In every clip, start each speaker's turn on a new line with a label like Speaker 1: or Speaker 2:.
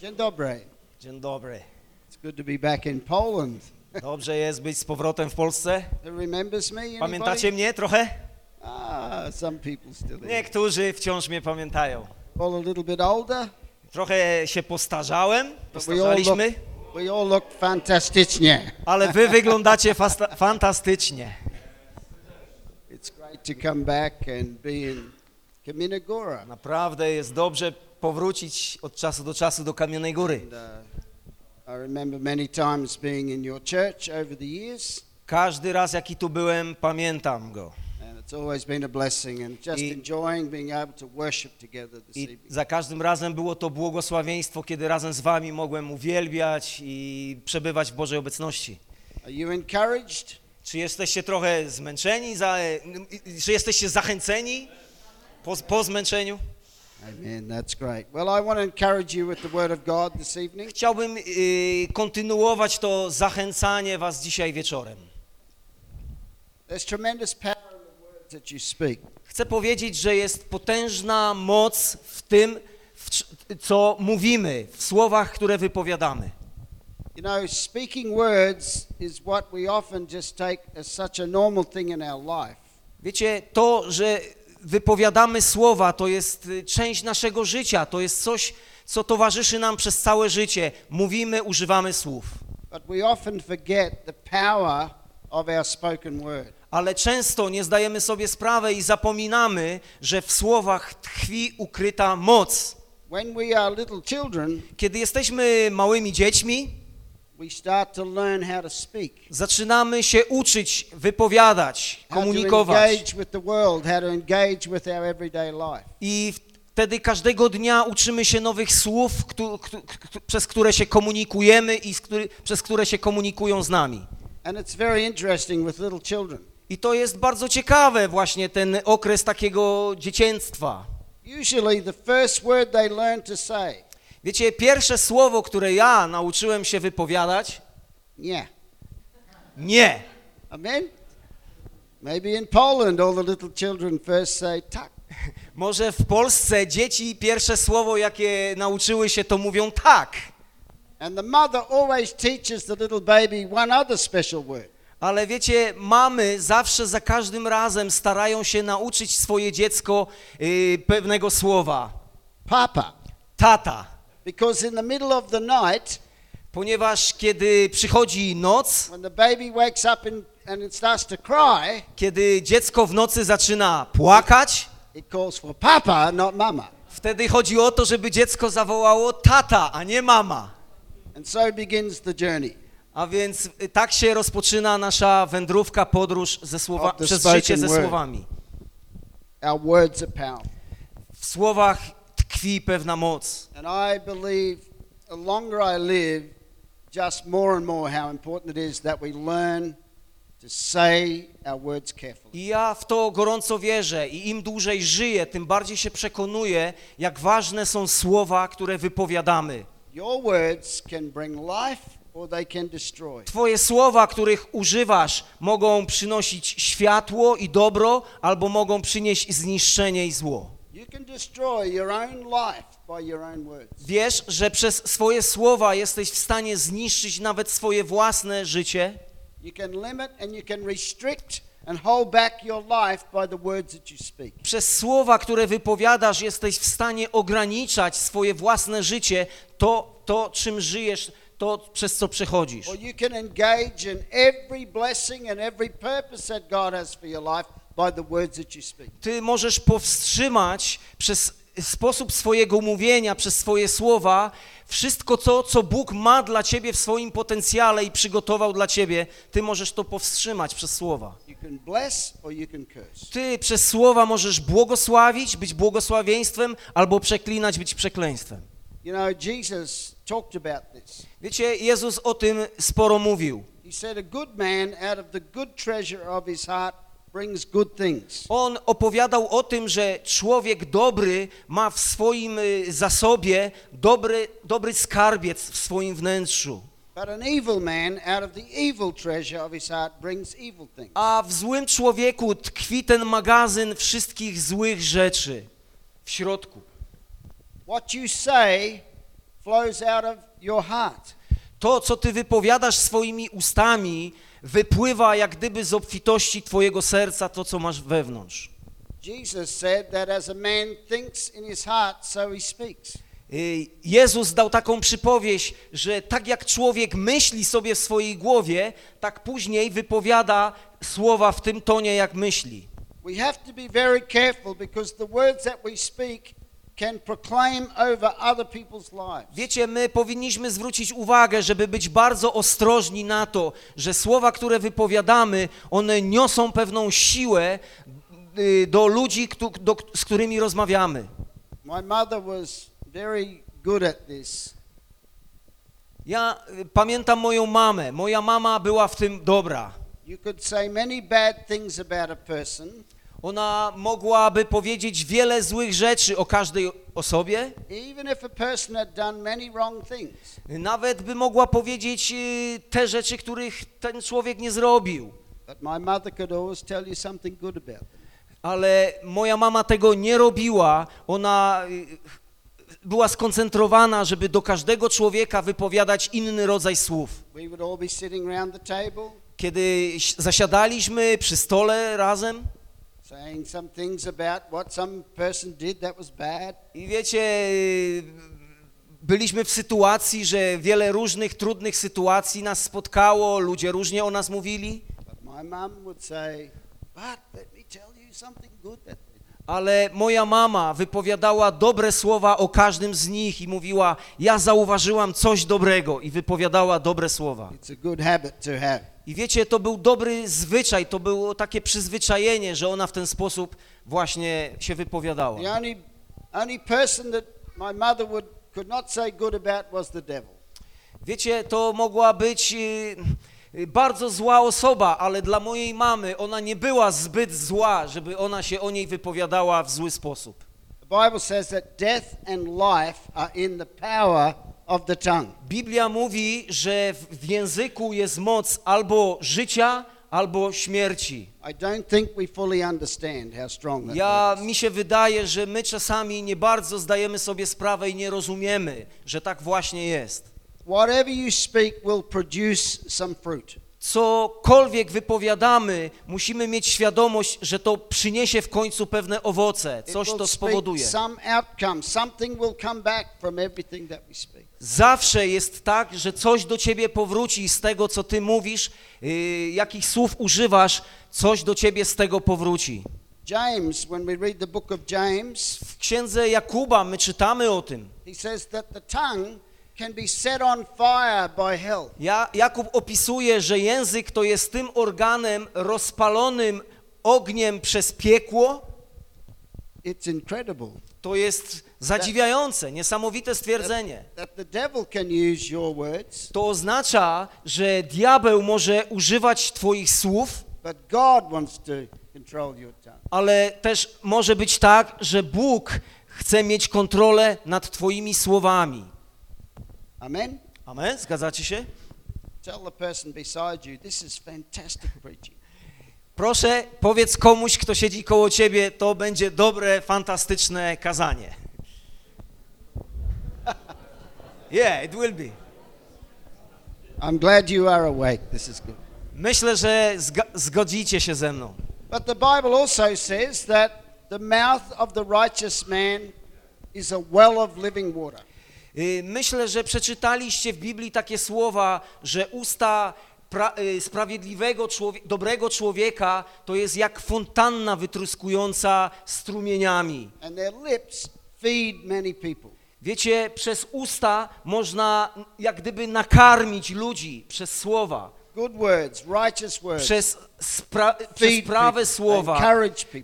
Speaker 1: Dzień dobry.
Speaker 2: Dzień dobry.
Speaker 1: It's good to be back in Poland.
Speaker 2: Dobrze jest być z powrotem w Polsce.
Speaker 1: Who remembers me? Anybody?
Speaker 2: Pamiętacie mnie trochę?
Speaker 1: Ah, some people still.
Speaker 2: Niektórzy wciąż mnie pamiętają.
Speaker 1: All a little bit older.
Speaker 2: Trochę się postarzałem, postarzaliśmy,
Speaker 1: we all look fantastycznie.
Speaker 2: ale wy wyglądacie fantastycznie.
Speaker 1: It's great to come back and be in Kamina Gora.
Speaker 2: Naprawdę jest dobrze powrócić od czasu do czasu do Kamiennej Góry. Każdy raz, jaki tu byłem, pamiętam go. I- za każdym razem było to błogosławieństwo, kiedy razem z wami mogłem uwielbiać i przebywać w Bożej obecności. Czy jesteście trochę zmęczeni, za, czy jesteście zachęceni po, po zmęczeniu?
Speaker 1: Amen. That's great. Well, I want to encourage you with the Word of God this evening.
Speaker 2: Chciałbym y, kontynuować to zachęcanie was dzisiaj wieczorem.
Speaker 1: There's tremendous power in the words that you speak.
Speaker 2: Chcę powiedzieć, że jest potężna moc w tym, w, co mówimy, w słowach, które wypowiadamy.
Speaker 1: You know, speaking words is what we often just take as such a normal thing in our life.
Speaker 2: Wiecie, to, że wypowiadamy słowa, to jest y, część naszego życia, to jest coś, co towarzyszy nam przez całe życie. Mówimy, używamy słów. Ale często nie zdajemy sobie sprawy i zapominamy, że w słowach tkwi ukryta moc. Kiedy jesteśmy małymi dziećmi, zaczynamy się uczyć, wypowiadać, komunikować. I wtedy każdego dnia uczymy się nowych słów, przez które się komunikujemy i przez które się komunikują z nami. I to jest bardzo ciekawe właśnie ten okres takiego dzieciństwa.
Speaker 1: Usually, the first word they learn to say,
Speaker 2: Wiecie, pierwsze słowo, które ja nauczyłem się wypowiadać,
Speaker 1: yeah.
Speaker 2: nie.
Speaker 1: Amen? Maybe in Poland, all the little children first say, tak.
Speaker 2: Może w Polsce dzieci pierwsze słowo, jakie nauczyły się, to mówią tak.
Speaker 1: And the mother always teaches the little baby one other special word.
Speaker 2: Ale wiecie, mamy zawsze za każdym razem starają się nauczyć swoje dziecko y, pewnego słowa.
Speaker 1: Papa.
Speaker 2: Tata.
Speaker 1: Because in the middle of the night,
Speaker 2: Ponieważ kiedy przychodzi noc,
Speaker 1: when the baby wakes up and, and it starts to cry,
Speaker 2: kiedy dziecko w nocy zaczyna płakać,
Speaker 1: it calls for papa, not mama.
Speaker 2: wtedy chodzi o to, żeby dziecko zawołało tata, a nie mama.
Speaker 1: And so begins the journey.
Speaker 2: A więc y, tak się rozpoczyna nasza wędrówka, podróż ze słowa, przez życie ze słowami.
Speaker 1: Our words are powerful.
Speaker 2: W słowach tkwi pewna moc.
Speaker 1: And I believe the longer I live, just more and more how important it is that we learn to say our words carefully.
Speaker 2: I ja w to gorąco wierzę i im dłużej żyję, tym bardziej się przekonuję, jak ważne są słowa, które wypowiadamy.
Speaker 1: Your words can bring life or they can destroy.
Speaker 2: Twoje słowa, których używasz, mogą przynosić światło i dobro, albo mogą przynieść zniszczenie i zło. Wiesz, że przez swoje słowa jesteś w stanie zniszczyć nawet swoje własne życie?
Speaker 1: You can limit and you can restrict and hold back your life by the words that you speak.
Speaker 2: Przez słowa, które wypowiadasz, jesteś w stanie ograniczać swoje własne życie, to, to czym żyjesz, to przez co przechodzisz.
Speaker 1: Or you can engage in every blessing and every purpose that God has for your life by the words that you speak.
Speaker 2: Ty możesz powstrzymać przez sposób swojego mówienia, przez swoje słowa, wszystko to, co Bóg ma dla ciebie w swoim potencjale i przygotował dla ciebie, ty możesz to powstrzymać przez słowa. Ty przez słowa możesz błogosławić, być błogosławieństwem, albo przeklinać, być przekleństwem. Wiecie, Jezus o tym sporo mówił.
Speaker 1: He said, A good man out of the good treasure of his heart brings good things.
Speaker 2: On opowiadał o tym, że człowiek dobry ma w swoim y, zasobie dobry, dobry skarbiec w swoim wnętrzu. A w złym człowieku tkwi ten magazyn wszystkich złych rzeczy w środku.
Speaker 1: What you say flows out of your heart.
Speaker 2: To, co ty wypowiadasz swoimi ustami, wypływa jak gdyby z obfitości twojego serca, to, co masz wewnątrz. Y, Jezus dał taką przypowieść, że tak jak człowiek myśli sobie w swojej głowie, tak później wypowiada słowa w tym tonie, jak myśli.
Speaker 1: We have to be very careful because the words that we speak can proclaim over other people's lives.
Speaker 2: Wiecie, my powinniśmy zwrócić uwagę, żeby być bardzo ostrożni na to, że słowa, które wypowiadamy, one niosą pewną siłę y, do ludzi, któ- do, z którymi rozmawiamy.
Speaker 1: My mother was very good at this.
Speaker 2: Ja y, pamiętam moją mamę. Moja mama była w tym dobra.
Speaker 1: You could say many bad things about a person,
Speaker 2: Ona mogłaby powiedzieć wiele złych rzeczy o każdej osobie, nawet by mogła powiedzieć y, te rzeczy, których ten człowiek nie zrobił. Ale moja mama tego nie robiła. Ona y, była skoncentrowana, żeby do każdego człowieka wypowiadać inny rodzaj słów. Kiedy zasiadaliśmy przy stole razem
Speaker 1: saying some things about what some person did that was bad.
Speaker 2: i wiecie, byliśmy w sytuacji, że wiele różnych trudnych sytuacji nas spotkało, ludzie różnie o nas mówili,
Speaker 1: But my mum would say, But let me tell you something good that.
Speaker 2: Ale moja mama wypowiadała dobre słowa o każdym z nich i mówiła, ja zauważyłam coś dobrego i wypowiadała dobre słowa. I wiecie, to był dobry zwyczaj, to było takie przyzwyczajenie, że ona w ten sposób właśnie się wypowiadała.
Speaker 1: The only, only person that my mother would, could not say good about was the devil.
Speaker 2: Wiecie, to mogła być y, bardzo zła osoba, ale dla mojej mamy ona nie była zbyt zła, żeby ona się o niej wypowiadała w zły sposób. Biblia mówi, że w, języku jest moc albo życia, albo śmierci. Ja, mi się wydaje, że my czasami nie bardzo zdajemy sobie sprawę i nie rozumiemy, że tak właśnie jest.
Speaker 1: Whatever you speak will produce some fruit.
Speaker 2: Cokolwiek wypowiadamy, musimy mieć świadomość, że to przyniesie w końcu pewne owoce, coś to spowoduje. Zawsze jest tak, że coś do ciebie powróci z tego, co ty mówisz, yy, jakich słów używasz, coś do ciebie z tego powróci.
Speaker 1: James, when we read the book of James,
Speaker 2: W księdze Jakuba my czytamy o tym.
Speaker 1: he says that the tongue can be set on fire by hell.
Speaker 2: Ja, Jakub opisuje, że język to jest tym organem rozpalonym ogniem przez piekło.
Speaker 1: It's incredible
Speaker 2: To jest zadziwiające, niesamowite stwierdzenie. To oznacza, że diabeł może używać twoich słów, ale też może być tak, że Bóg chce mieć kontrolę nad twoimi słowami.
Speaker 1: Amen?
Speaker 2: Amen? Zgadzacie się?
Speaker 1: Tell the person beside you, this is fantastic preaching.
Speaker 2: Proszę, powiedz komuś, kto siedzi koło ciebie, to będzie dobre, fantastyczne kazanie. Yeah, it will be.
Speaker 1: I'm glad you are awake. This is good.
Speaker 2: Myślę, że zga- zgodzicie się ze mną.
Speaker 1: But the Bible also says that the mouth of the righteous man is a well of living water.
Speaker 2: Y, Myślę, że przeczytaliście w Biblii takie słowa, że usta y, sprawiedliwego, dobrego człowieka to jest jak fontanna wytruskująca strumieniami.
Speaker 1: And their lips feed many people.
Speaker 2: Wiecie, przez usta można jak gdyby nakarmić ludzi przez słowa, przez, spra- przez prawe słowa,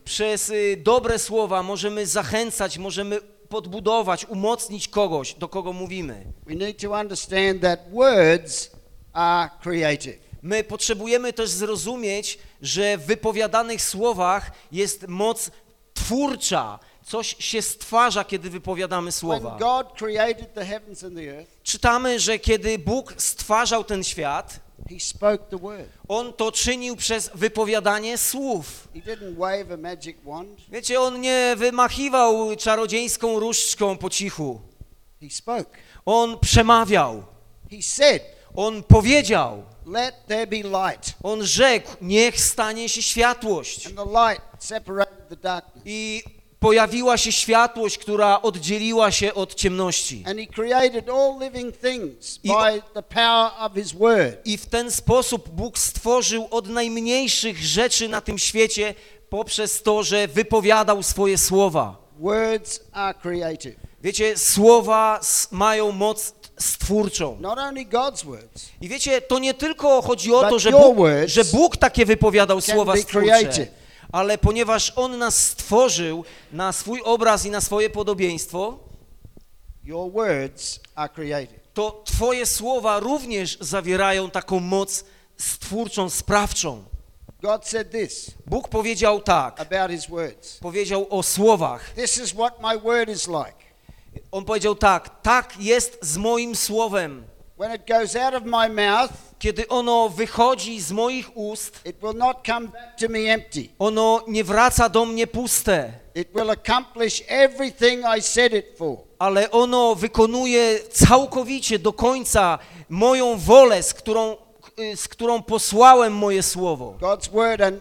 Speaker 2: przez y, dobre słowa możemy zachęcać, możemy podbudować, umocnić kogoś, do kogo mówimy.
Speaker 1: We need to understand that words are creative.
Speaker 2: My potrzebujemy też zrozumieć, że w wypowiadanych słowach jest moc twórcza. Coś się stwarza, kiedy wypowiadamy słowa. Czytamy, że kiedy Bóg stwarzał ten świat,
Speaker 1: He spoke the word.
Speaker 2: On to czynił przez wypowiadanie słów.
Speaker 1: He didn't wave a magic wand.
Speaker 2: Wiecie, On nie wymachiwał czarodziejską różdżką po cichu.
Speaker 1: He spoke.
Speaker 2: On przemawiał,
Speaker 1: He said,
Speaker 2: on powiedział,
Speaker 1: Let there be light.
Speaker 2: on rzekł, niech stanie się światłość.
Speaker 1: And the light separated the darkness.
Speaker 2: I pojawiła się światłość, która oddzieliła się od ciemności. I- w ten sposób Bóg stworzył od najmniejszych rzeczy na tym świecie poprzez to, że wypowiadał swoje słowa.
Speaker 1: Words are creative.
Speaker 2: Wiecie, słowa mają moc stwórczą. I wiecie, to nie tylko chodzi o to, że Bóg, że Bóg takie wypowiadał słowa stwórcze. Ale ponieważ On nas stworzył na swój obraz i na swoje podobieństwo,
Speaker 1: your words are creative.
Speaker 2: to Twoje słowa również zawierają taką moc stwórczą, sprawczą.
Speaker 1: God said this
Speaker 2: Bóg powiedział tak,
Speaker 1: about his words.
Speaker 2: powiedział o słowach.
Speaker 1: This is what my word is like.
Speaker 2: On powiedział tak, tak jest z moim słowem.
Speaker 1: When it goes out of my mouth,
Speaker 2: Kiedy ono wychodzi z moich ust,
Speaker 1: it will not come back to me empty.
Speaker 2: ono nie wraca do mnie puste,
Speaker 1: It will accomplish everything I said it for.
Speaker 2: ale ono wykonuje całkowicie do końca moją wolę, z którą, y, z którą posłałem moje słowo.
Speaker 1: God's word and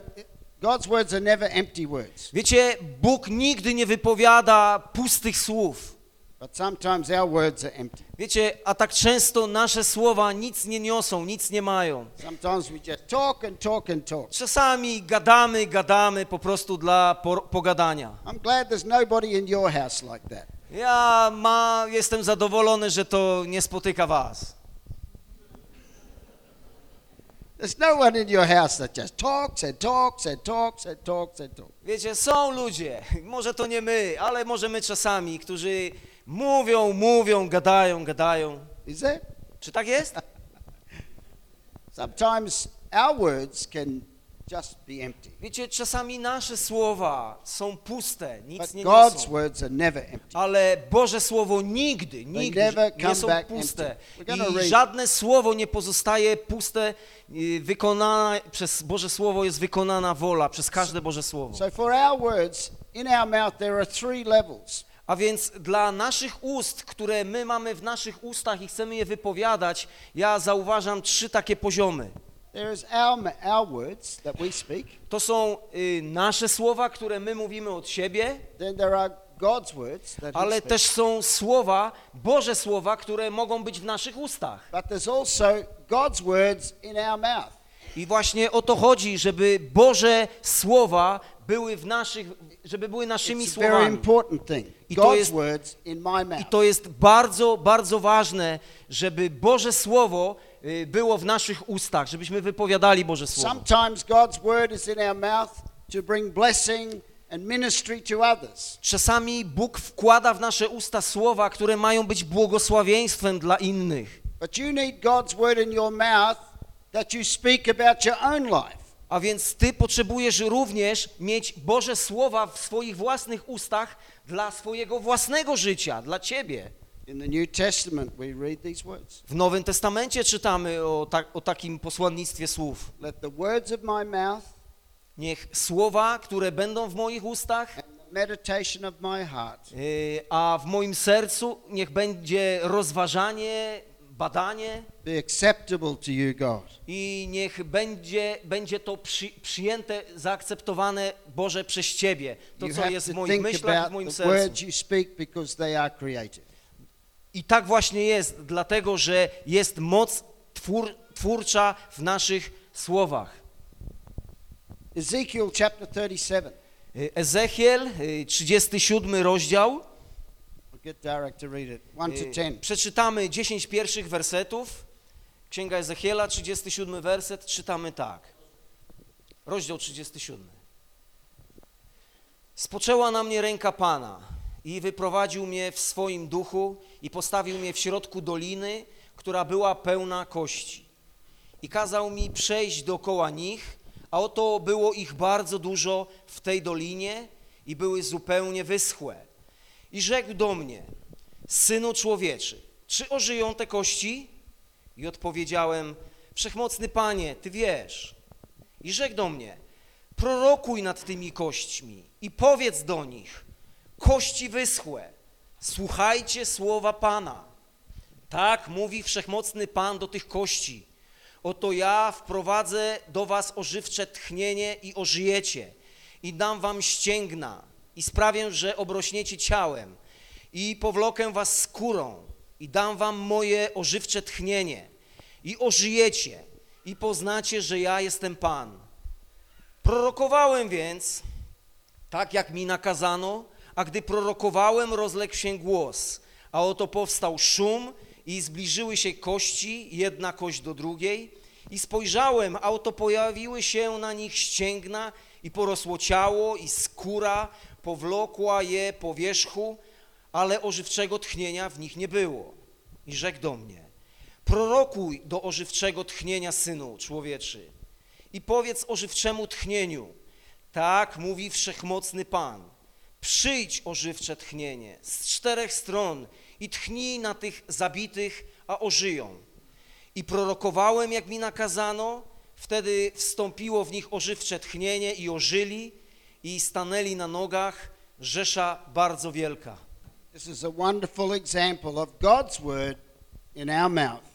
Speaker 1: God's words are never empty words.
Speaker 2: Wiecie, Bóg nigdy nie wypowiada pustych słów.
Speaker 1: But sometimes our words are empty.
Speaker 2: Wiecie, a tak często nasze słowa nic nie niosą, nic nie mają.
Speaker 1: Sometimes we just talk and talk and talk.
Speaker 2: Czasami gadamy, gadamy po prostu dla pogadania.
Speaker 1: I'm glad there's nobody in your house like that.
Speaker 2: Ja ma, jestem zadowolony, że to nie spotyka was. Wiecie, są ludzie, może to nie my, ale może my czasami, którzy mówią, mówią, gadają, gadają.
Speaker 1: Is there?
Speaker 2: Czy tak jest?
Speaker 1: Sometimes our words can just be empty.
Speaker 2: Wiecie, czasami nasze słowa są puste, nic
Speaker 1: But
Speaker 2: nie
Speaker 1: God's
Speaker 2: niosą.
Speaker 1: words are never empty.
Speaker 2: Ale Boże Słowo nigdy, nigdy
Speaker 1: never come
Speaker 2: nie są
Speaker 1: back
Speaker 2: puste.
Speaker 1: empty. We're gonna
Speaker 2: I
Speaker 1: read-
Speaker 2: żadne słowo nie pozostaje puste. y, Wykonana, przez Boże Słowo jest wykonana wola, przez każde Boże Słowo.
Speaker 1: So for our words, in our mouth there are three levels.
Speaker 2: A więc dla naszych ust, które my mamy w naszych ustach i chcemy je wypowiadać, ja zauważam trzy takie poziomy. To są y, nasze słowa, które my mówimy od siebie, ale też są słowa, Boże słowa, które mogą być w naszych ustach.
Speaker 1: But there's also God's words in our mouth.
Speaker 2: I właśnie o to chodzi, żeby Boże słowa były w naszych, żeby były naszymi
Speaker 1: It's a very
Speaker 2: słowami.
Speaker 1: important thing.
Speaker 2: I to jest-
Speaker 1: words in my
Speaker 2: I
Speaker 1: mouth.
Speaker 2: to jest bardzo, bardzo ważne, żeby Boże Słowo y, było w naszych ustach, żebyśmy wypowiadali Boże Słowo.
Speaker 1: Sometimes God's word is in our mouth to bring blessing and ministry to others.
Speaker 2: Czasami Bóg wkłada w nasze usta słowa, które mają być błogosławieństwem dla innych.
Speaker 1: But you need God's word in your mouth that you speak about your own life.
Speaker 2: A więc ty potrzebujesz również mieć Boże słowa w swoich własnych ustach dla swojego własnego życia, dla ciebie.
Speaker 1: In the New Testament, we read these words
Speaker 2: W Nowym Testamencie czytamy o, ta, o takim posłannictwie słów.
Speaker 1: Let the words of my mouth
Speaker 2: Niech słowa, które będą w moich ustach, Yy, a w moim sercu niech będzie rozważanie, badanie
Speaker 1: be acceptable to you, God.
Speaker 2: i niech będzie, będzie to przy, przyjęte, zaakceptowane Boże przez Ciebie. To,
Speaker 1: you
Speaker 2: co jest w moich myślach w moim sercu. I tak właśnie jest, dlatego że jest moc twór, twórcza w naszych słowach.
Speaker 1: Ezekiel chapter 37.
Speaker 2: Yy, Ezechiel, yy, 37 rozdział.
Speaker 1: Get Derek to read it. 1 to 10.
Speaker 2: Przeczytamy 10 pierwszych wersetów. Księga Ezechiela, 37 werset, czytamy tak. Rozdział 37. Spoczęła na mnie ręka Pana i wyprowadził mnie w swoim duchu i postawił mnie w środku doliny, która była pełna kości. I kazał mi przejść dookoła nich, a oto było ich bardzo dużo w tej dolinie i były zupełnie wyschłe. I rzekł do mnie, synu człowieczy, czy ożyją te kości? I odpowiedziałem, wszechmocny panie, ty wiesz. I rzekł do mnie, prorokuj nad tymi kośćmi i powiedz do nich, kości wyschłe, słuchajcie słowa Pana. Tak mówi wszechmocny Pan do tych kości. Oto ja wprowadzę do was ożywcze tchnienie i ożyjecie. I dam wam ścięgna i sprawię, że obrośniecie ciałem. I powlokę was skórą i dam wam moje ożywcze tchnienie. I ożyjecie i poznacie, że ja jestem Pan. Prorokowałem więc, tak jak mi nakazano, a gdy prorokowałem, rozległ się głos, a oto powstał szum i zbliżyły się kości, jedna kość do drugiej. I spojrzałem, a oto pojawiły się na nich ścięgna i porosło ciało i skóra powlokła je po wierzchu, ale ożywczego tchnienia w nich nie było. I rzekł do mnie, prorokuj do ożywczego tchnienia, synu człowieczy, i powiedz ożywczemu tchnieniu, tak mówi wszechmocny Pan, przyjdź ożywcze tchnienie z czterech stron i tchnij na tych zabitych, a ożyją. I prorokowałem, jak mi nakazano, wtedy wstąpiło w nich ożywcze tchnienie i ożyli i stanęli na nogach rzesza bardzo wielka.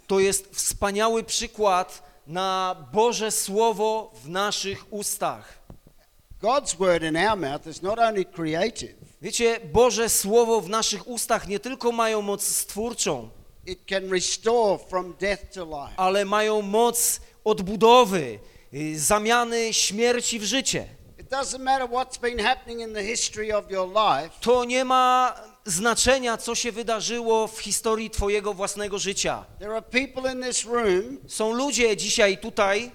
Speaker 2: To jest wspaniały przykład na Boże Słowo w naszych ustach.
Speaker 1: God's word in our mouth is not only creative,
Speaker 2: Wiecie, Boże Słowo w naszych ustach nie tylko mają moc stwórczą,
Speaker 1: it can restore from death to life.
Speaker 2: ale mają moc odbudowy, y, zamiany śmierci w życie. To nie ma znaczenia, co się wydarzyło w historii Twojego własnego życia.
Speaker 1: there are people in this room,
Speaker 2: Są ludzie dzisiaj tutaj,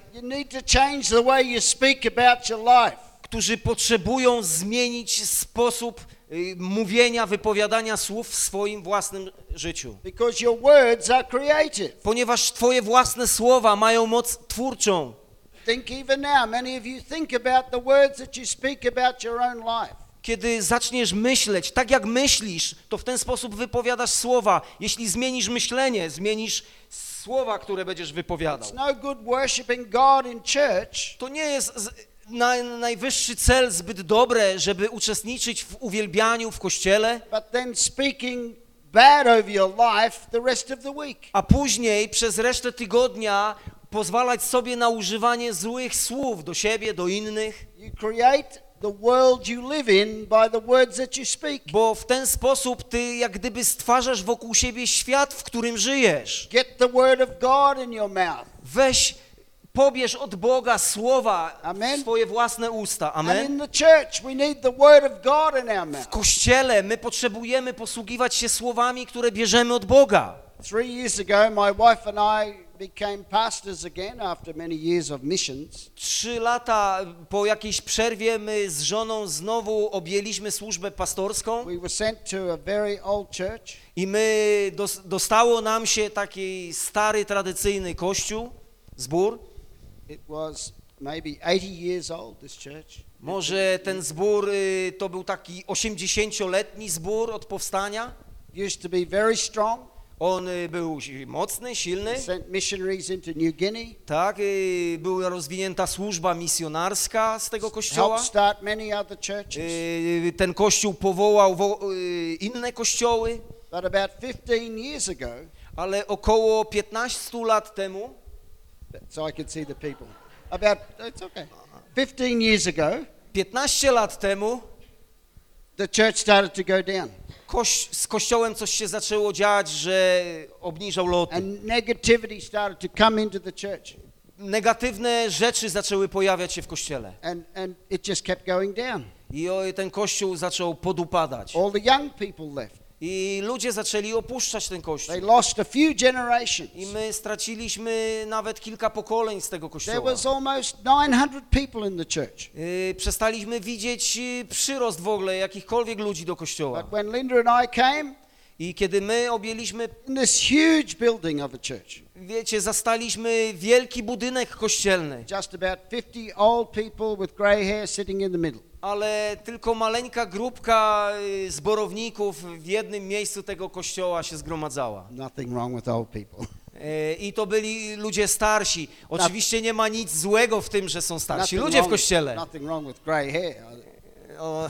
Speaker 2: którzy potrzebują zmienić sposób y, mówienia, wypowiadania słów w swoim własnym życiu. Ponieważ Twoje własne słowa mają moc twórczą.
Speaker 1: Think even now, many of you think about the words that you speak about your own life.
Speaker 2: Kiedy zaczniesz myśleć tak jak myślisz, to w ten sposób wypowiadasz słowa. Jeśli zmienisz myślenie, zmienisz słowa, które będziesz wypowiadał.
Speaker 1: It's no good worshiping God in church
Speaker 2: To nie jest na, najwyższy cel zbyt dobre, żeby uczestniczyć w uwielbianiu w kościele,
Speaker 1: but then speaking bad over your life the rest of the week.
Speaker 2: a później przez resztę tygodnia pozwalać sobie na używanie złych słów do siebie, do innych,
Speaker 1: You create the world you live in by the words that you speak.
Speaker 2: bo w ten sposób ty jak gdyby stwarzasz wokół siebie świat, w którym żyjesz.
Speaker 1: Get the word of God in your mouth.
Speaker 2: Weź, pobierz od Boga słowa
Speaker 1: Amen.
Speaker 2: w swoje własne usta. Amen. W kościele my potrzebujemy posługiwać się słowami, które bierzemy od Boga.
Speaker 1: Three years ago, my wife and I became pastors again after many years of missions.
Speaker 2: Trzy lata po jakiejś przerwie my z żoną znowu objęliśmy służbę pastorską
Speaker 1: We were sent to a very old church.
Speaker 2: i my dos, dostało nam się taki stary, tradycyjny kościół, zbór.
Speaker 1: It was maybe 80 years old, this church.
Speaker 2: Może ten zbór y, to był taki 80-letni zbór od powstania.
Speaker 1: Used to be very strong.
Speaker 2: On y, był mocny, silny,
Speaker 1: Sent missionaries into New Guinea.
Speaker 2: tak, y, była rozwinięta służba misjonarska z tego kościoła.
Speaker 1: Start many other churches.
Speaker 2: Y, Ten kościół powołał wo- y, inne kościoły,
Speaker 1: But about 15 years ago,
Speaker 2: ale około 15 lat temu,
Speaker 1: so I could see the people. About, it's okay. 15 years ago,
Speaker 2: 15 lat temu
Speaker 1: the church started to go down.
Speaker 2: Koś z kościołem coś się zaczęło dziać, że obniżał loty.
Speaker 1: And negativity started to come into the church.
Speaker 2: Negatywne rzeczy zaczęły pojawiać się w kościele.
Speaker 1: And, and it just kept going down.
Speaker 2: I ten kościół zaczął podupadać.
Speaker 1: All the young people left.
Speaker 2: I ludzie zaczęli opuszczać ten
Speaker 1: They
Speaker 2: kościół.
Speaker 1: lost a few generations.
Speaker 2: I my straciliśmy nawet kilka pokoleń z tego
Speaker 1: There
Speaker 2: kościoła.
Speaker 1: was almost 900 people in the church.
Speaker 2: Y, Przestaliśmy widzieć y, przyrost w ogóle jakichkolwiek ludzi do kościoła.
Speaker 1: But when Linda and I came,
Speaker 2: I kiedy my objęliśmy,
Speaker 1: this huge building of a church,
Speaker 2: wiecie, zastaliśmy wielki budynek kościelny,
Speaker 1: just about 50 old people with grey hair sitting in the middle.
Speaker 2: Ale tylko maleńka grupka y, zborowników w jednym miejscu tego kościoła się zgromadzała.
Speaker 1: Nothing wrong with old people.
Speaker 2: Y, I to byli ludzie starsi. Oczywiście nie ma nic złego w tym, że są starsi.
Speaker 1: Nothing
Speaker 2: Ludzie w kościele.
Speaker 1: Nothing wrong with grey hair.
Speaker 2: O,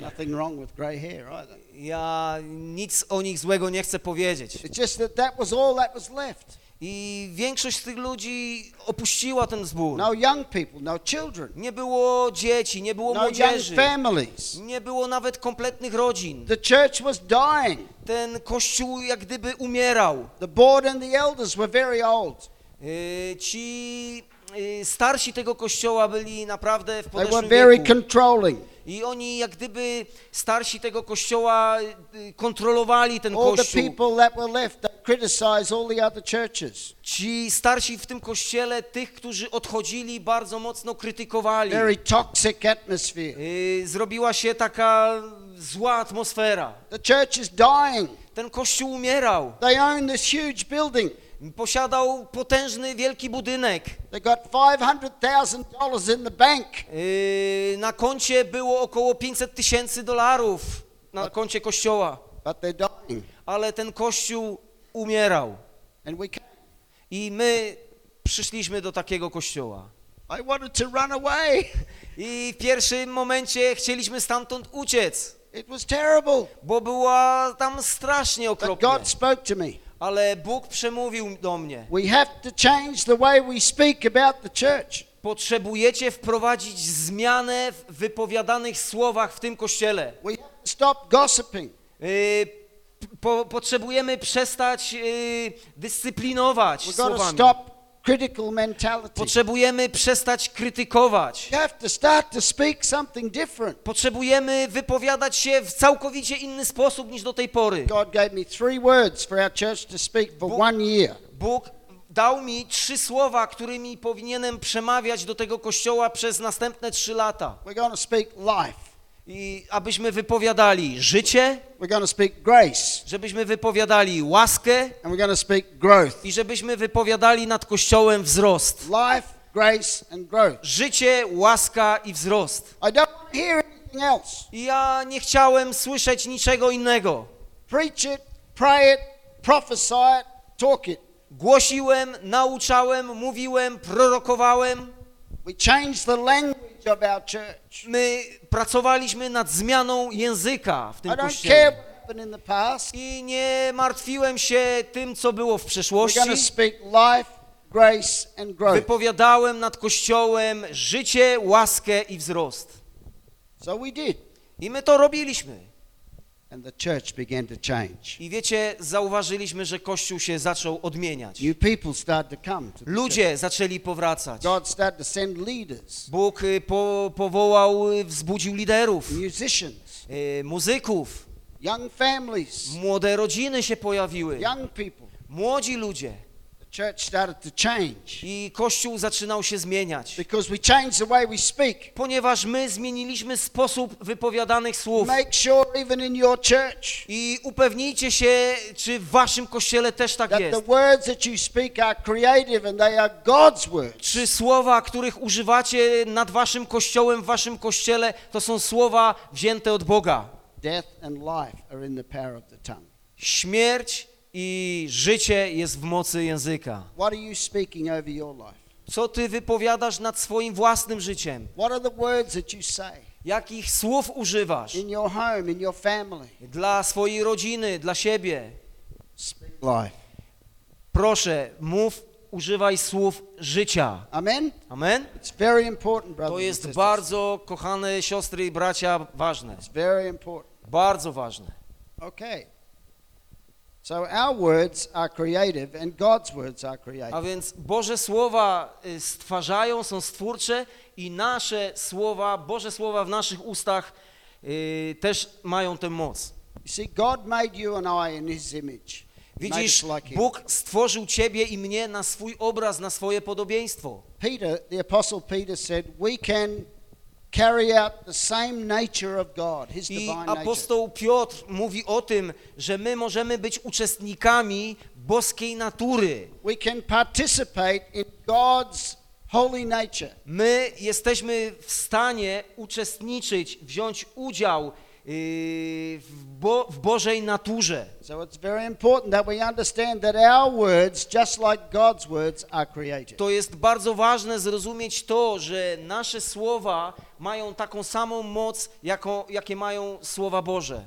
Speaker 1: Nothing wrong with grey hair either.
Speaker 2: Ja nic o nich złego nie chcę powiedzieć.
Speaker 1: It's just that that was all that was left.
Speaker 2: I większość z tych ludzi opuściła ten zbór.
Speaker 1: No young people, no children,
Speaker 2: Nie było dzieci, nie było
Speaker 1: no young
Speaker 2: młodzieży,
Speaker 1: families.
Speaker 2: nie było nawet kompletnych rodzin.
Speaker 1: The church was dying.
Speaker 2: Ten kościół jak gdyby umierał.
Speaker 1: The board and the elders were very old.
Speaker 2: Y, Ci y, starsi tego kościoła byli naprawdę w
Speaker 1: They were
Speaker 2: podeszłym
Speaker 1: very
Speaker 2: wieku.
Speaker 1: controlling.
Speaker 2: I oni jak gdyby starsi tego kościoła y, kontrolowali ten
Speaker 1: All the
Speaker 2: kościół.
Speaker 1: people that were left, they criticized all the other churches.
Speaker 2: Ci starsi w tym kościele, tych, którzy odchodzili, bardzo mocno krytykowali.
Speaker 1: Very toxic atmosphere.
Speaker 2: Y, Zrobiła się taka zła atmosfera.
Speaker 1: The church is dying.
Speaker 2: Ten kościół umierał.
Speaker 1: They own this huge building.
Speaker 2: Posiadał potężny, wielki budynek.
Speaker 1: They got $500,000 in the bank.
Speaker 2: Y, Na koncie było około 500 tysięcy dolarów na koncie kościoła.
Speaker 1: But they're dying.
Speaker 2: Ale ten kościół umierał. I my przyszliśmy do takiego kościoła.
Speaker 1: I wanted to run away.
Speaker 2: I w pierwszym momencie chcieliśmy stamtąd uciec,
Speaker 1: It was terrible.
Speaker 2: bo była tam strasznie
Speaker 1: But
Speaker 2: okropnie.
Speaker 1: God spoke to me.
Speaker 2: Ale Bóg przemówił do mnie.
Speaker 1: We have to change the way we speak about the church.
Speaker 2: Potrzebujecie wprowadzić zmianę w wypowiadanych słowach w tym kościele.
Speaker 1: We have to stop gossiping.
Speaker 2: Y, po, potrzebujemy przestać y, dyscyplinować słowami.
Speaker 1: stop critical mentality.
Speaker 2: Potrzebujemy przestać krytykować.
Speaker 1: You have to start to speak something different.
Speaker 2: Potrzebujemy wypowiadać się w całkowicie inny sposób niż do tej pory.
Speaker 1: God gave me three words for our church to speak for
Speaker 2: Bo-
Speaker 1: one year.
Speaker 2: Bóg dał mi trzy słowa, którymi powinienem przemawiać do tego kościoła przez następne trzy lata.
Speaker 1: We're going to speak life.
Speaker 2: I abyśmy wypowiadali życie,
Speaker 1: We're going to speak grace.
Speaker 2: żebyśmy wypowiadali łaskę
Speaker 1: And we're going to speak growth.
Speaker 2: i żebyśmy wypowiadali nad kościołem wzrost.
Speaker 1: Life, grace, and growth.
Speaker 2: Życie, łaska i wzrost.
Speaker 1: I don't hear anything else.
Speaker 2: I ja nie chciałem słyszeć niczego innego.
Speaker 1: Preach it, pray it, prophesy it, talk it.
Speaker 2: Głosiłem, nauczałem, mówiłem, prorokowałem.
Speaker 1: We changed the language.
Speaker 2: My pracowaliśmy nad zmianą języka w tym kościele. I nie martwiłem się tym, co było w przeszłości. Wypowiadałem nad kościołem życie, łaskę i wzrost. I my to robiliśmy.
Speaker 1: And the church began to change.
Speaker 2: I wiecie, zauważyliśmy, że kościół się zaczął odmieniać.
Speaker 1: New people started to come to.
Speaker 2: Ludzie zaczęli powracać.
Speaker 1: God started to send leaders,
Speaker 2: Bóg y, po, powołał, y, wzbudził liderów,
Speaker 1: musicians,
Speaker 2: y, muzyków,
Speaker 1: young families,
Speaker 2: młode rodziny się pojawiły,
Speaker 1: young people.
Speaker 2: młodzi ludzie.
Speaker 1: The church started to change
Speaker 2: I kościół zaczynał się zmieniać.
Speaker 1: because we changed the way we speak.
Speaker 2: Ponieważ my zmieniliśmy sposób wypowiadanych słów. I upewnijcie się, czy w waszym kościele też tak jest. Czy słowa, których używacie nad waszym kościołem, w waszym kościele, to są słowa wzięte od Boga. Śmierć i życie jest w mocy języka.
Speaker 1: What are you speaking over your life?
Speaker 2: Co ty wypowiadasz nad swoim własnym życiem? Jakich słów używasz dla swojej rodziny, dla siebie? Proszę, mów, używaj słów życia.
Speaker 1: Amen?
Speaker 2: Amen? To jest bardzo, kochane siostry i bracia, ważne. Bardzo ważne.
Speaker 1: Okay. So our words are creative and God's words are creative.
Speaker 2: A więc Boże słowa y, stwarzają, są stwórcze i nasze słowa, Boże słowa w naszych ustach y, też mają tę moc.
Speaker 1: See, God made you and I in His image.
Speaker 2: Widzisz. Bóg stworzył ciebie i mnie na swój obraz, na swoje podobieństwo.
Speaker 1: Peter, the Apostle Peter said, we can carry out the same nature of God, His
Speaker 2: I
Speaker 1: divine nature.
Speaker 2: apostoł Piotr mówi o tym, że my możemy być uczestnikami boskiej natury.
Speaker 1: We can participate in God's holy nature.
Speaker 2: My jesteśmy w stanie uczestniczyć, wziąć udział w, Bo, w Bożej naturze.
Speaker 1: So it's very important that we understand that our words, just like God's words, are creative.
Speaker 2: To jest bardzo ważne zrozumieć to, że nasze słowa mają taką samą moc, jaką, jakie mają słowa Boże.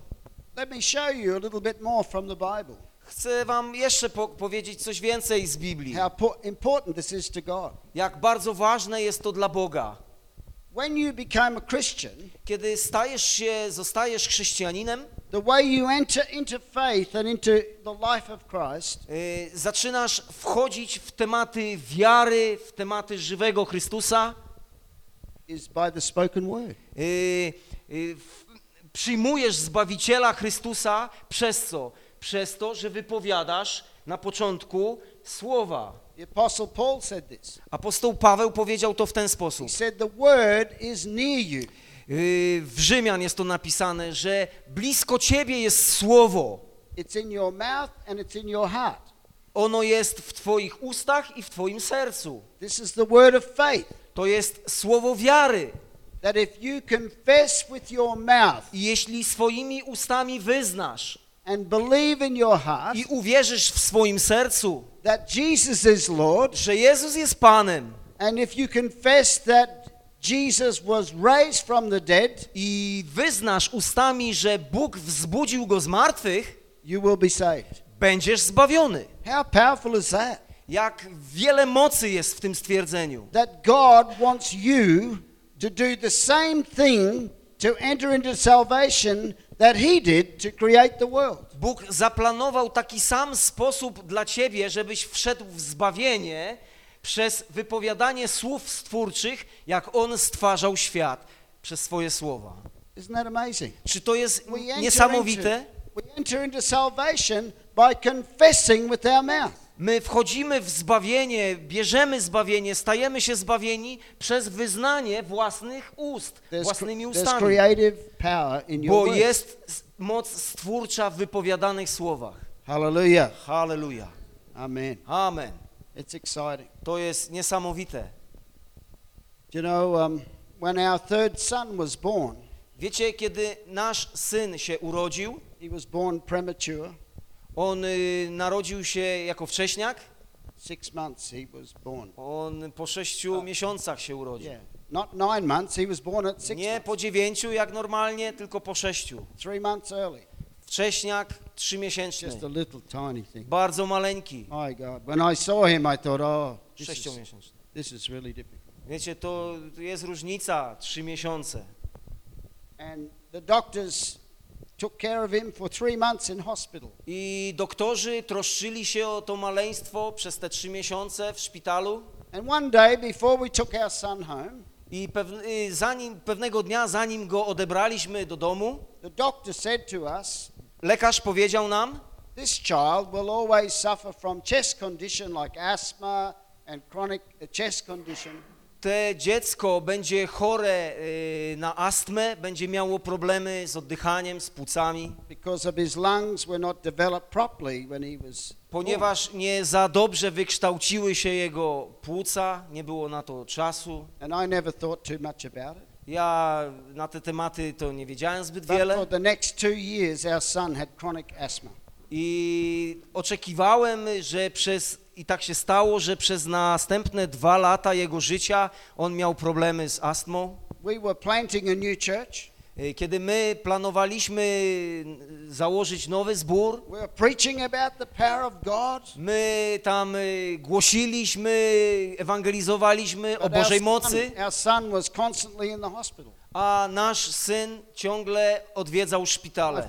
Speaker 1: let me show you a little bit more from the Bible.
Speaker 2: Chcę wam jeszcze po powiedzieć coś więcej z Biblii.
Speaker 1: How po- important this is to God.
Speaker 2: Jak bardzo ważne jest to dla Boga.
Speaker 1: When you become a Christian,
Speaker 2: Kiedy stajesz się, zostajesz chrześcijaninem,
Speaker 1: the way you enter into faith and into the life of Christ
Speaker 2: y, zaczynasz wchodzić w tematy wiary, w tematy żywego Chrystusa,
Speaker 1: is by the spoken word.
Speaker 2: y, y, w, przyjmujesz Zbawiciela Chrystusa przez co? Przez to, że wypowiadadasz na początku słowa. Apostoł Paweł powiedział to w ten
Speaker 1: He
Speaker 2: sposób. Y, W Rzymian jest to napisane, że blisko ciebie jest słowo.
Speaker 1: It's in your mouth and it's in your heart.
Speaker 2: Ono jest w twoich ustach i w twoim sercu.
Speaker 1: This is the word of faith.
Speaker 2: To jest słowo wiary.
Speaker 1: That if you confess with your mouth
Speaker 2: jeśli swoimi ustami wyznasz
Speaker 1: and believe in your heart
Speaker 2: i uwierzysz w swoim sercu,
Speaker 1: that Jesus is Lord,
Speaker 2: że Jezus jest Panem
Speaker 1: and if you confess that Jesus was raised from the dead,
Speaker 2: i wyznasz ustami, że Bóg wzbudził go z martwych,
Speaker 1: you will be saved.
Speaker 2: będziesz zbawiony.
Speaker 1: How powerful is that?
Speaker 2: Jak wiele mocy jest w tym stwierdzeniu.
Speaker 1: That God wants you to do the same thing to enter into salvation that He did to create the world.
Speaker 2: Bóg zaplanował taki sam sposób dla ciebie, żebyś wszedł w zbawienie przez wypowiadanie słów stwórczych, jak On stwarzał świat przez swoje słowa.
Speaker 1: Isn't that amazing?
Speaker 2: Czy to jest niesamowite?
Speaker 1: we enter into salvation by confessing with our mouth.
Speaker 2: My wchodzimy w zbawienie, bierzemy zbawienie, stajemy się zbawieni przez wyznanie własnych ust, własnymi ustami. Bo jest moc stwórcza w wypowiadanych słowach.
Speaker 1: Hallelujah.
Speaker 2: Halleluja.
Speaker 1: Amen.
Speaker 2: Amen.
Speaker 1: It's exciting.
Speaker 2: To jest niesamowite.
Speaker 1: You know, um, when our third son was born,
Speaker 2: Wiecie, kiedy nasz syn się urodził,
Speaker 1: he was born premature.
Speaker 2: On y, narodził się jako wcześniak,
Speaker 1: Six months he was born.
Speaker 2: on po sześciu miesiącach się urodził.
Speaker 1: Yeah. Not nine months, he was born at six
Speaker 2: Nie po dziewięciu jak normalnie, tylko po sześciu.
Speaker 1: Three months early.
Speaker 2: Wcześniak trzymiesięczny,
Speaker 1: Just a little tiny thing.
Speaker 2: bardzo maleńki,
Speaker 1: My God. When I saw him, I thought, oh, this is, this is really difficult.
Speaker 2: Wiecie, to jest różnica, trzy miesiące.
Speaker 1: And the doctors took care of him for three months in hospital.
Speaker 2: I doktorzy troszczyli się o to maleństwo przez te trzy miesiące w szpitalu.
Speaker 1: And one day, before we took our son home,
Speaker 2: I pewn- y, zanim, pewnego dnia, zanim go odebraliśmy do domu,
Speaker 1: the doctor said to us,
Speaker 2: lekarz powiedział nam,
Speaker 1: This child will always suffer from chest condition like asthma and chronic uh, chest condition.
Speaker 2: Te dziecko będzie chore y, na astmę, będzie miało problemy z oddychaniem, z płucami,
Speaker 1: because of his lungs were not developed properly when he was born.
Speaker 2: ponieważ nie za dobrze wykształciły się jego płuca, nie było na to czasu.
Speaker 1: And I never thought too much about it.
Speaker 2: Ja na te tematy to nie wiedziałem zbyt
Speaker 1: But for
Speaker 2: wiele
Speaker 1: the next two years, our son had chronic asthma.
Speaker 2: i oczekiwałem, że przez, i tak się stało, że przez następne dwa lata jego życia on miał problemy z astmą.
Speaker 1: We were planting a new church.
Speaker 2: Y, Kiedy my planowaliśmy y, założyć nowy zbór, my tam y, głosiliśmy, ewangelizowaliśmy o Bożej mocy, a nasz syn ciągle odwiedzał szpitale.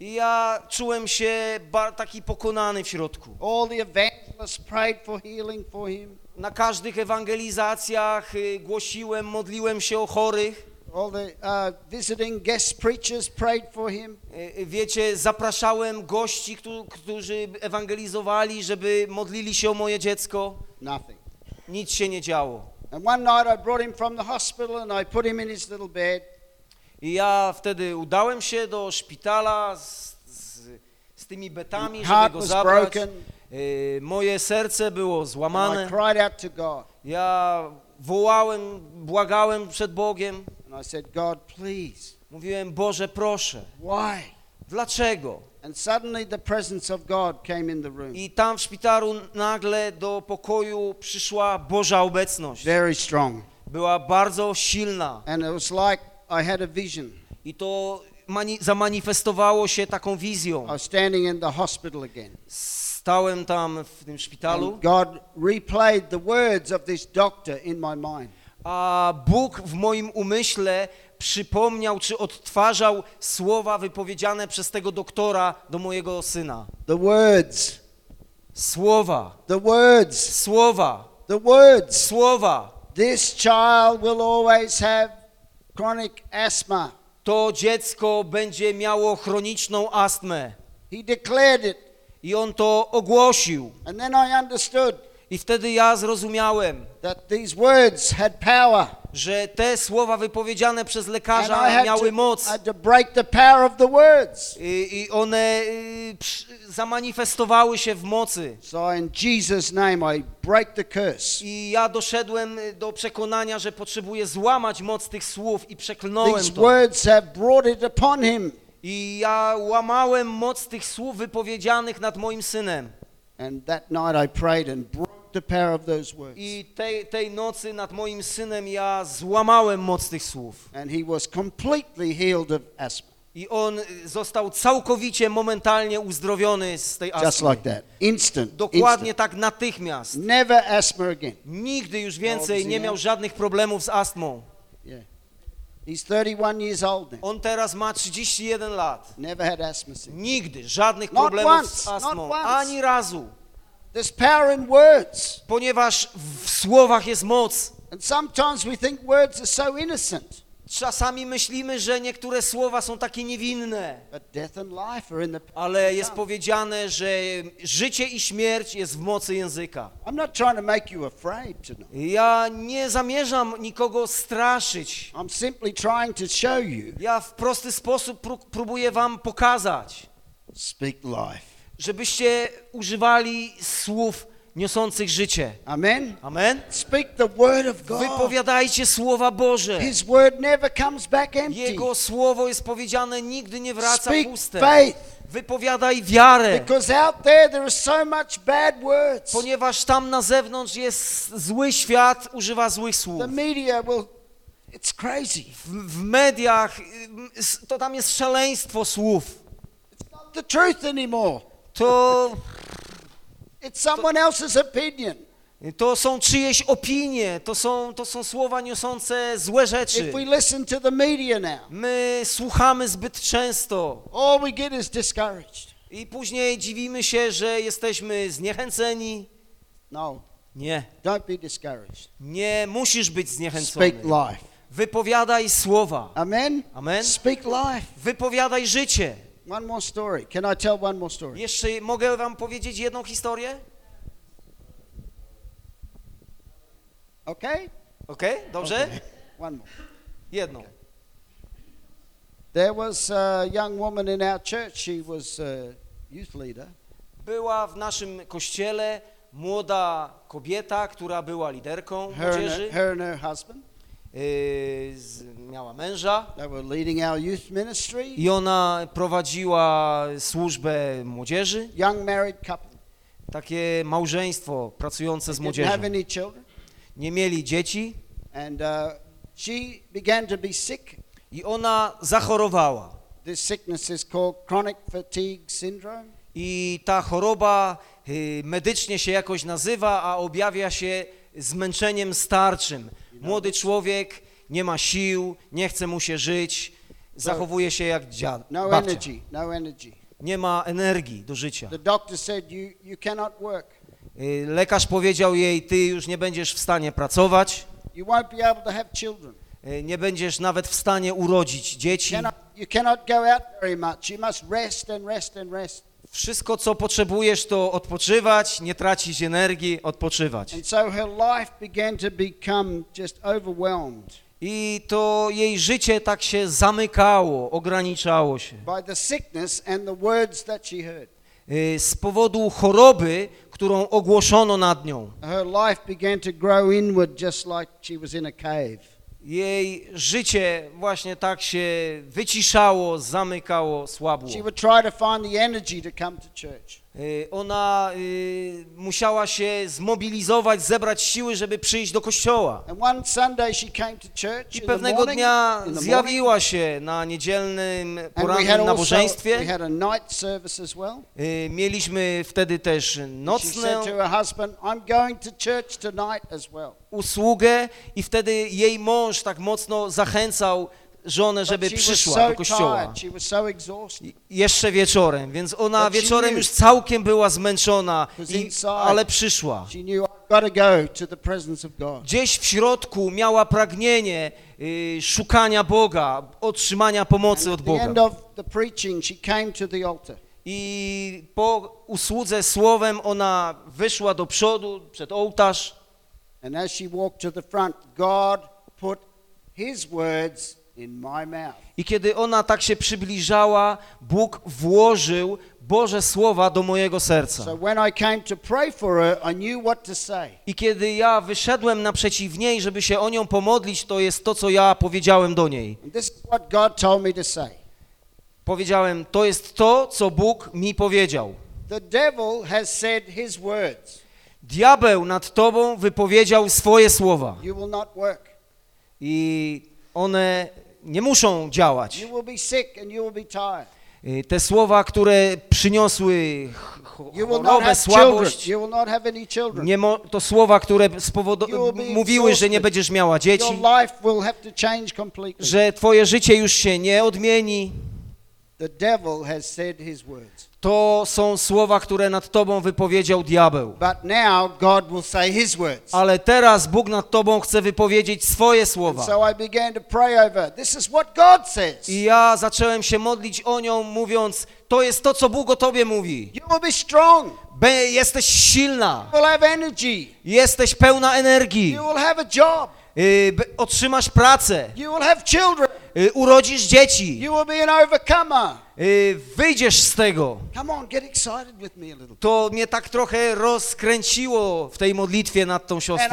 Speaker 2: I ja czułem się taki pokonany w środku.
Speaker 1: All the evangelists prayed for healing for him.
Speaker 2: Na każdych ewangelizacjach y, głosiłem, modliłem się o chorych.
Speaker 1: All the uh, visiting guest preachers prayed for him.
Speaker 2: Y, y, Wiecie, zapraszałem gości, któ- którzy ewangelizowali, żeby modlili się o moje dziecko.
Speaker 1: Nothing.
Speaker 2: Nic się nie działo.
Speaker 1: And one night I brought him from the hospital and I put him in his little bed.
Speaker 2: I ja wtedy udałem się do szpitala z, z, z tymi betami, żeby go zabrać.
Speaker 1: broken.
Speaker 2: Y, Moje serce było złamane.
Speaker 1: cried out to God.
Speaker 2: Ja wołałem, błagałem przed Bogiem.
Speaker 1: And I said, God, please,
Speaker 2: Mówiłem, Boże, proszę,
Speaker 1: why?
Speaker 2: dlaczego?
Speaker 1: And suddenly the presence of God came in the room.
Speaker 2: I tam w szpitalu nagle do pokoju przyszła Boża obecność.
Speaker 1: Very strong.
Speaker 2: Była bardzo silna.
Speaker 1: And it was like I had a vision.
Speaker 2: I to mani- zamanifestowało się taką
Speaker 1: I
Speaker 2: wizją.
Speaker 1: was standing in the hospital again.
Speaker 2: Stałem tam w tym szpitalu,
Speaker 1: And God replayed the words of this doctor in my mind.
Speaker 2: a Bóg w moim umyśle przypomniał czy odtwarzał słowa wypowiedziane przez tego doktora do mojego syna.
Speaker 1: The words,
Speaker 2: Słowa,
Speaker 1: the words,
Speaker 2: słowa,
Speaker 1: the words.
Speaker 2: słowa.
Speaker 1: This child will always have chronic asthma.
Speaker 2: To dziecko będzie miało chroniczną astmę.
Speaker 1: He declared it.
Speaker 2: I on to ogłosił.
Speaker 1: And then I understood
Speaker 2: I wtedy ja zrozumiałem,
Speaker 1: that these words had power.
Speaker 2: Że te słowa wypowiedziane przez lekarza miały moc. I, one y, zamanifestowały się w mocy.
Speaker 1: I
Speaker 2: ja doszedłem do przekonania, że potrzebuję złamać moc tych słów i przeklnąłem
Speaker 1: These
Speaker 2: to.
Speaker 1: words have brought it upon him.
Speaker 2: I ja łamałem moc tych słów wypowiedzianych nad moim synem.
Speaker 1: And that night I prayed and the power of those words.
Speaker 2: I tej, tej nocy nad moim synem ja złamałem moc tych słów.
Speaker 1: And he was completely healed of asthma.
Speaker 2: I on został całkowicie, momentalnie uzdrowiony z tej
Speaker 1: Just
Speaker 2: astmy.
Speaker 1: like that. Instant.
Speaker 2: Dokładnie
Speaker 1: instant.
Speaker 2: tak natychmiast.
Speaker 1: Never asthma again.
Speaker 2: Nigdy już
Speaker 1: No,
Speaker 2: więcej nie miał żadnych problemów z astmą.
Speaker 1: Yeah. He's 31 years old now.
Speaker 2: On teraz ma 31 lat.
Speaker 1: Never had asthma since.
Speaker 2: Nigdy żadnych
Speaker 1: Not
Speaker 2: problemów
Speaker 1: once,
Speaker 2: z
Speaker 1: not
Speaker 2: astmą.
Speaker 1: once.
Speaker 2: Ani razu.
Speaker 1: There's power in words.
Speaker 2: Ponieważ w słowach jest moc.
Speaker 1: And sometimes we think words are so innocent.
Speaker 2: Czasami myślimy, że niektóre słowa są takie niewinne. Ale jest powiedziane, że życie i śmierć jest w mocy języka. Ja nie zamierzam nikogo straszyć. Ja w prosty sposób pró- próbuję wam pokazać,
Speaker 1: Speak life.
Speaker 2: Żebyście używali słów niosących życie.
Speaker 1: Amen.
Speaker 2: Amen?
Speaker 1: Speak the word of God.
Speaker 2: Wypowiadajcie słowa Boże.
Speaker 1: His word never comes back empty.
Speaker 2: Jego słowo jest powiedziane, nigdy nie wraca
Speaker 1: Speak
Speaker 2: puste.
Speaker 1: faith.
Speaker 2: Wypowiadaj wiarę,
Speaker 1: Because out there there is so much bad words.
Speaker 2: ponieważ tam na zewnątrz jest zły świat, używa złych słów.
Speaker 1: The media will it's crazy.
Speaker 2: W, w mediach y, to tam jest szaleństwo słów.
Speaker 1: It's not the truth anymore.
Speaker 2: To,
Speaker 1: It's someone else's opinion.
Speaker 2: to są czyjeś opinie, to są, to są słowa niosące złe rzeczy.
Speaker 1: If we listen to the media now,
Speaker 2: My słuchamy zbyt często
Speaker 1: all we get is discouraged.
Speaker 2: i później dziwimy się, że jesteśmy zniechęceni.
Speaker 1: No,
Speaker 2: Nie,
Speaker 1: don't be discouraged.
Speaker 2: nie musisz być zniechęcony.
Speaker 1: Speak life.
Speaker 2: Wypowiadaj słowa.
Speaker 1: Amen.
Speaker 2: Amen.
Speaker 1: Speak life.
Speaker 2: Wypowiadaj życie.
Speaker 1: One more story. Can I tell one more story?
Speaker 2: Jeszcze mogę wam powiedzieć jedną historię?
Speaker 1: Okay?
Speaker 2: Okej, dobrze?
Speaker 1: Okay. One more.
Speaker 2: Jedną.
Speaker 1: There was a young woman in our church. She was a youth leader.
Speaker 2: Była w naszym kościele młoda kobieta, która była liderką
Speaker 1: Her and
Speaker 2: młodzieży.
Speaker 1: her, her, and her husband.
Speaker 2: Z, miała męża i ona prowadziła służbę młodzieży.
Speaker 1: Young married couple.
Speaker 2: Takie małżeństwo pracujące z młodzieżą. Nie mieli dzieci
Speaker 1: And uh, she began to be sick.
Speaker 2: i ona zachorowała. I ta choroba y, medycznie się jakoś nazywa, a objawia się zmęczeniem starczym. Młody człowiek nie ma sił, nie chce mu się żyć, zachowuje się jak dziad,
Speaker 1: No
Speaker 2: babcia.
Speaker 1: energy, no energy.
Speaker 2: Nie ma energii do życia.
Speaker 1: The doctor said, you, you cannot work.
Speaker 2: Y, Lekarz powiedział jej, ty już nie będziesz w stanie pracować,
Speaker 1: You won't be able to have children.
Speaker 2: y, nie będziesz nawet w stanie urodzić dzieci.
Speaker 1: Cannot, you cannot go out very much. You must rest and rest and rest.
Speaker 2: Wszystko, co potrzebujesz, to odpoczywać, nie tracić energii, odpoczywać.
Speaker 1: And so her life began to become just overwhelmed
Speaker 2: I to jej życie tak się zamykało, ograniczało się.
Speaker 1: by the sickness and the words that she heard.
Speaker 2: Y, Z powodu choroby, którą ogłoszono nad nią.
Speaker 1: Her life began to grow inward just like she was in a cave.
Speaker 2: Jej życie właśnie tak się wyciszało, zamykało, słabło.
Speaker 1: She would try to find the energy to come to church.
Speaker 2: Y, Ona y, musiała się zmobilizować, zebrać siły, żeby przyjść do kościoła. I pewnego dnia zjawiła się na niedzielnym porannym nabożeństwie. Y, Mieliśmy wtedy też
Speaker 1: She
Speaker 2: nocną
Speaker 1: said to her husband, "I'm going to church tonight as well."
Speaker 2: usługę i wtedy jej mąż tak mocno zachęcał żonę, żeby przyszła do kościoła. Jeszcze wieczorem, więc ona wieczorem już całkiem była zmęczona, i, ale przyszła. Gdzieś w środku miała pragnienie y, szukania Boga, otrzymania pomocy od Boga. I po usłudze słowem ona wyszła do przodu, przed ołtarz
Speaker 1: And as she walked to the front, God put His words.
Speaker 2: I kiedy ona tak się przybliżała, Bóg włożył Boże słowa do mojego serca.
Speaker 1: I
Speaker 2: kiedy ja wyszedłem naprzeciw niej, żeby się o nią pomodlić, to jest to, co ja powiedziałem do niej. Powiedziałem, to jest to, co Bóg mi powiedział. Diabeł nad tobą wypowiedział swoje słowa i one nie muszą działać. Y, Te słowa, które przyniosły chorobę, słabość, nie mo- to słowa, które mówiły, że nie będziesz miała dzieci, że twoje życie już się nie odmieni.
Speaker 1: The devil has said his words.
Speaker 2: To są słowa, które nad tobą wypowiedział diabeł. Ale teraz Bóg nad tobą chce wypowiedzieć swoje słowa.
Speaker 1: I
Speaker 2: ja zacząłem się modlić o nią, mówiąc, to jest to, co Bóg o tobie mówi.
Speaker 1: Be
Speaker 2: jesteś silna, jesteś pełna energii, y, otrzymasz pracę, y, urodzisz dzieci,
Speaker 1: You will be an overcomer.
Speaker 2: Y, wyjdziesz z tego. To mnie tak trochę rozkręciło w tej modlitwie nad tą siostrą.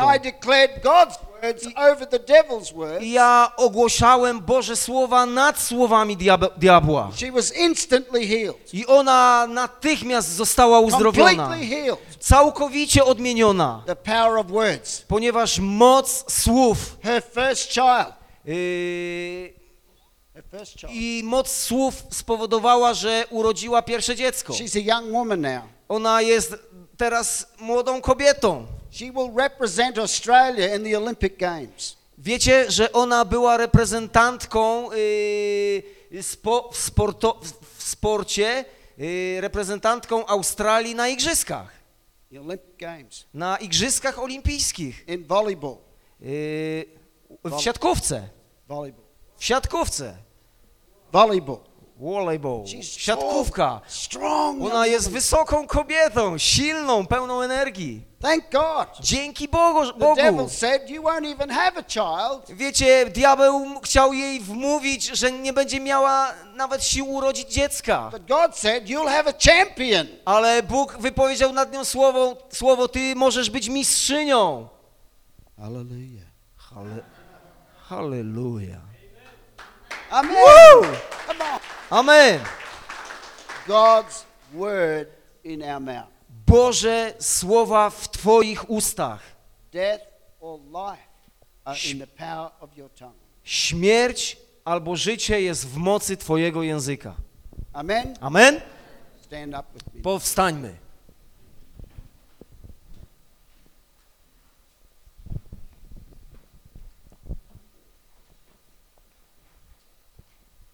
Speaker 1: I
Speaker 2: ja ogłosiałem Boże słowa nad słowami diabła. I ona natychmiast została uzdrowiona. Całkowicie odmieniona, ponieważ moc słów
Speaker 1: Her first child.
Speaker 2: yy,
Speaker 1: child.
Speaker 2: I moc słów spowodowała, że urodziła pierwsze dziecko. Ona jest teraz młodą kobietą.
Speaker 1: She will represent Australia in the Olympic Games.
Speaker 2: Wiecie, że ona była reprezentantką yy, spo, w, sporto, w sporcie, yy, reprezentantką Australii na igrzyskach,
Speaker 1: The Olympic Games.
Speaker 2: na igrzyskach olimpijskich,
Speaker 1: In volleyball.
Speaker 2: yy, w siatkówce,
Speaker 1: Volleyball.
Speaker 2: w siatkówce.
Speaker 1: Volleyball.
Speaker 2: Volleyball, siatkówka. Ona jest wysoką kobietą, silną, pełną energii.
Speaker 1: Thank God.
Speaker 2: Dzięki Bogu.
Speaker 1: The
Speaker 2: Bogu.
Speaker 1: devil said you won't even have a child.
Speaker 2: Wiecie, diabeł chciał jej wmówić, że nie będzie miała nawet sił urodzić dziecka.
Speaker 1: But God said you'll have a champion.
Speaker 2: Ale Bóg wypowiedział nad nią słowo, słowo ty możesz być mistrzynią.
Speaker 1: Hallelujah.
Speaker 2: Halle, halleluja.
Speaker 1: Amen.
Speaker 2: Woo!
Speaker 1: Come on.
Speaker 2: Amen.
Speaker 1: God's word in our mouth.
Speaker 2: Boże słowa w twoich ustach.
Speaker 1: Death or life are in the power of your tongue.
Speaker 2: Śmierć albo życie jest w mocy twojego języka.
Speaker 1: Amen.
Speaker 2: Amen.
Speaker 1: Stand up with me.
Speaker 2: Powstańmy.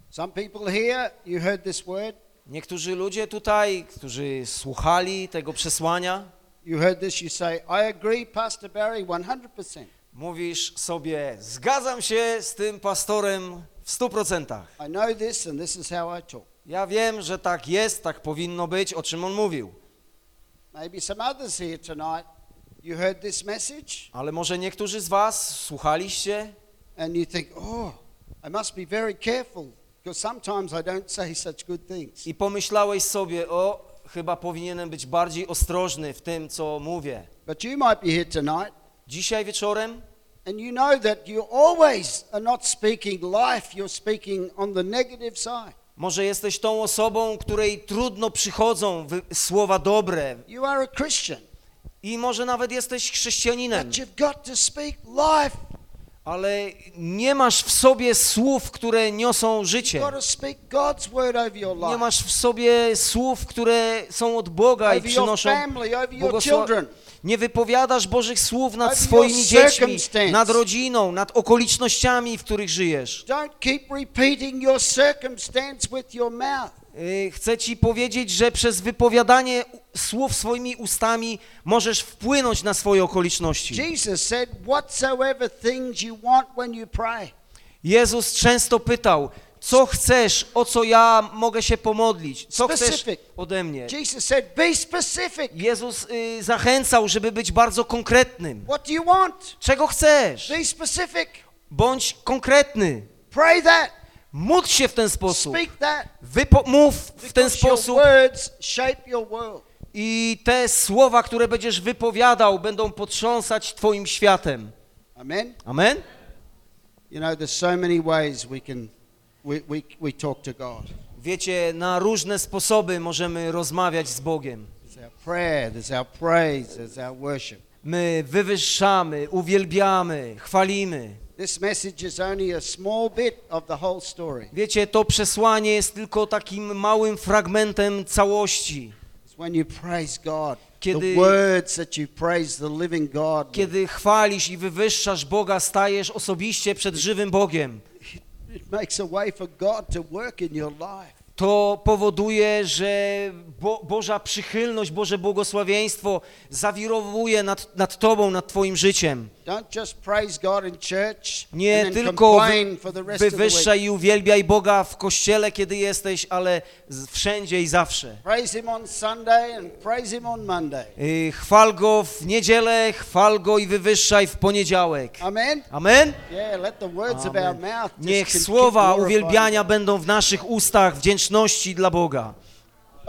Speaker 1: Some people here, you heard this word.
Speaker 2: Niektórzy ludzie tutaj, którzy słuchali tego przesłania,
Speaker 1: You heard this, you say, I agree, Pastor Barry, 100%.
Speaker 2: mówisz sobie, zgadzam się z tym pastorem w stu procentach.
Speaker 1: I know this, and this is how I talk.
Speaker 2: Ja wiem, że tak jest, tak powinno być, o czym on mówił.
Speaker 1: Maybe some others here tonight, you heard this message,
Speaker 2: Ale może niektórzy z was słuchaliście
Speaker 1: and you think, oh, I must be very careful, because sometimes I don't say such good things.
Speaker 2: i pomyślałeś sobie, o, chyba powinienem być bardziej ostrożny w tym, co mówię.
Speaker 1: But you might be here tonight,
Speaker 2: Dzisiaj wieczorem
Speaker 1: and you know that you always are not speaking life, you're speaking on the negative side.
Speaker 2: Może jesteś tą osobą, której trudno przychodzą wy- słowa dobre
Speaker 1: You are a Christian,
Speaker 2: i może nawet jesteś chrześcijaninem,
Speaker 1: but you've got to speak life.
Speaker 2: Ale nie masz w sobie słów, które niosą życie. Nie masz w sobie słów, które są od Boga i przynoszą
Speaker 1: family, over your
Speaker 2: błogosław-
Speaker 1: children.
Speaker 2: Nie wypowiadasz Bożych słów nad swoimi dziećmi, nad rodziną, nad okolicznościami, w których żyjesz.
Speaker 1: Don't keep repeating your circumstance with your mouth.
Speaker 2: Y, Chcę ci powiedzieć, że przez wypowiadanie słów swoimi ustami możesz wpłynąć na swoje okoliczności.
Speaker 1: Jesus said, Whatsoever things you want when you pray,
Speaker 2: Jezus często pytał, co chcesz, o co ja mogę się pomodlić, co chcesz ode mnie.
Speaker 1: Jesus said, Be specific.
Speaker 2: Jezus y, zachęcał, żeby być bardzo konkretnym.
Speaker 1: What do you want?
Speaker 2: Czego chcesz?
Speaker 1: Be specific.
Speaker 2: Bądź konkretny.
Speaker 1: Pray that.
Speaker 2: Módl się w ten sposób. Wypo- mów w ten sposób i te słowa, które będziesz wypowiadał, będą potrząsać twoim światem.
Speaker 1: Amen.
Speaker 2: Amen?
Speaker 1: You know, there's so many ways we can we, we, we talk to God.
Speaker 2: Wiecie, na różne sposoby możemy rozmawiać z Bogiem.
Speaker 1: There's our prayer, there's our praise, there's our worship.
Speaker 2: My wywyższamy, uwielbiamy, chwalimy.
Speaker 1: This message is only a small bit of the whole story.
Speaker 2: Wiecie, to przesłanie jest tylko takim małym fragmentem całości.
Speaker 1: When you praise God,
Speaker 2: Kiedy-
Speaker 1: the words that you praise the living God,
Speaker 2: Kiedy chwalisz i wywyższasz Boga, stajesz osobiście przed żywym Bogiem.
Speaker 1: it makes a way for God to work in your life.
Speaker 2: To powoduje, że Bo Boża przychylność, Boże błogosławieństwo zawirowuje nad, nad Tobą, nad Twoim życiem.
Speaker 1: Don't just praise God in church
Speaker 2: Nie tylko wywyższaj i uwielbiaj Boga w kościele, kiedy jesteś, ale wszędzie i zawsze.
Speaker 1: Praise Him on Sunday and praise Him on Monday.
Speaker 2: Y, Chwal Go w niedzielę, chwal Go i wywyższaj w poniedziałek.
Speaker 1: Amen.
Speaker 2: Amen? Niech słowa uwielbiania będą w naszych ustach wdzięczności dla Boga.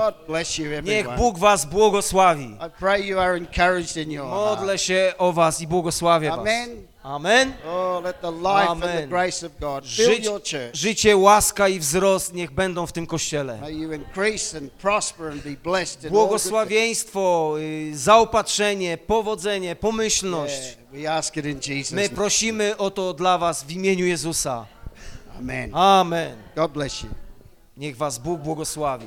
Speaker 1: God bless you,
Speaker 2: Niech
Speaker 1: everyone.
Speaker 2: Bóg was błogosławi.
Speaker 1: I pray you are encouraged in your
Speaker 2: Modlę się o was i błogosławię was.
Speaker 1: Amen.
Speaker 2: Amen.
Speaker 1: Oh, let the life and the
Speaker 2: Amen.
Speaker 1: grace of God fill
Speaker 2: Żyć,
Speaker 1: your church.
Speaker 2: życie, łaska i wzrost niech będą w tym kościele.
Speaker 1: May you increase and prosper and be blessed in
Speaker 2: Błogosławieństwo, y, zaopatrzenie, powodzenie, pomyślność.
Speaker 1: Yeah, we ask it in Jesus'
Speaker 2: My prosimy o to dla was w imieniu Jezusa.
Speaker 1: Amen.
Speaker 2: Amen.
Speaker 1: God bless you.
Speaker 2: Niech was Bóg błogosławi.